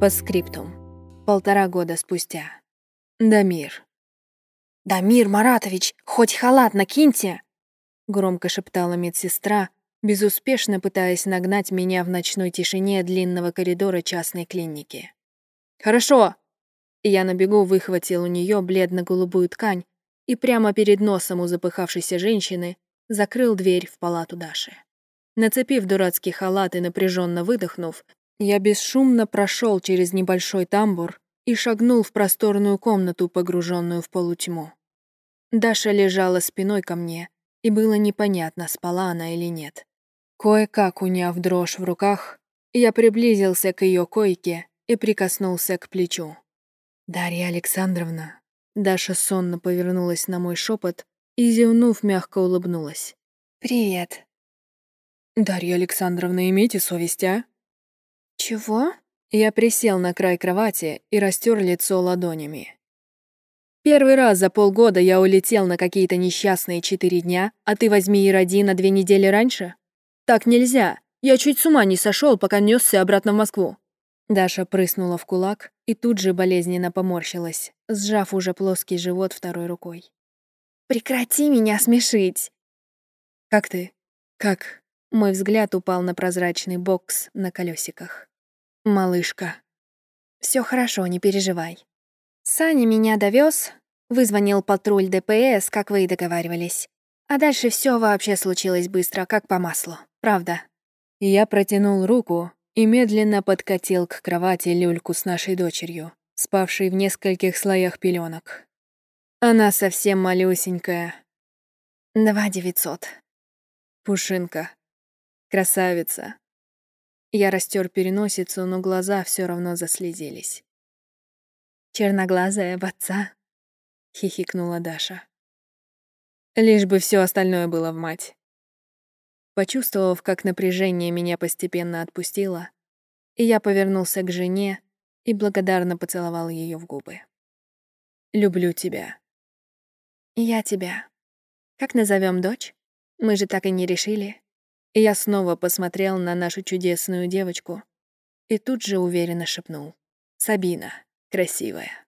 По скриптум. Полтора года спустя. Дамир. «Дамир Маратович, хоть халат накиньте!» Громко шептала медсестра, безуспешно пытаясь нагнать меня в ночной тишине длинного коридора частной клиники. «Хорошо!» Я на бегу выхватил у нее бледно-голубую ткань и прямо перед носом у запыхавшейся женщины закрыл дверь в палату Даши. Нацепив дурацкий халат и напряженно выдохнув, я бесшумно прошел через небольшой тамбур и шагнул в просторную комнату, погруженную в полутьму. Даша лежала спиной ко мне, и было непонятно, спала она или нет. Кое-как уняв дрожь в руках, я приблизился к ее койке и прикоснулся к плечу. «Дарья Александровна». Даша сонно повернулась на мой шепот и, зевнув, мягко улыбнулась. «Привет». «Дарья Александровна, имейте совесть, а?» «Чего?» Я присел на край кровати и растер лицо ладонями. Первый раз за полгода я улетел на какие-то несчастные четыре дня, а ты возьми и роди на две недели раньше? Так нельзя. Я чуть с ума не сошел, пока несся обратно в Москву. Даша прыснула в кулак и тут же болезненно поморщилась, сжав уже плоский живот второй рукой. «Прекрати меня смешить!» «Как ты? Как?» Мой взгляд упал на прозрачный бокс на колесиках. «Малышка». Все хорошо, не переживай. Саня меня довез, вызвонил патруль ДПС, как вы и договаривались. А дальше все вообще случилось быстро, как по маслу. Правда. Я протянул руку и медленно подкатил к кровати люльку с нашей дочерью, спавшей в нескольких слоях пеленок. Она совсем малюсенькая. Два девятьсот. Пушинка. Красавица. Я растер переносицу, но глаза все равно заслезились. «Черноглазая в отца», — хихикнула Даша. Лишь бы все остальное было в мать. Почувствовав, как напряжение меня постепенно отпустило, и я повернулся к жене и благодарно поцеловал ее в губы. «Люблю тебя». «Я тебя. Как назовем дочь? Мы же так и не решили». Я снова посмотрел на нашу чудесную девочку и тут же уверенно шепнул. «Сабина, красивая».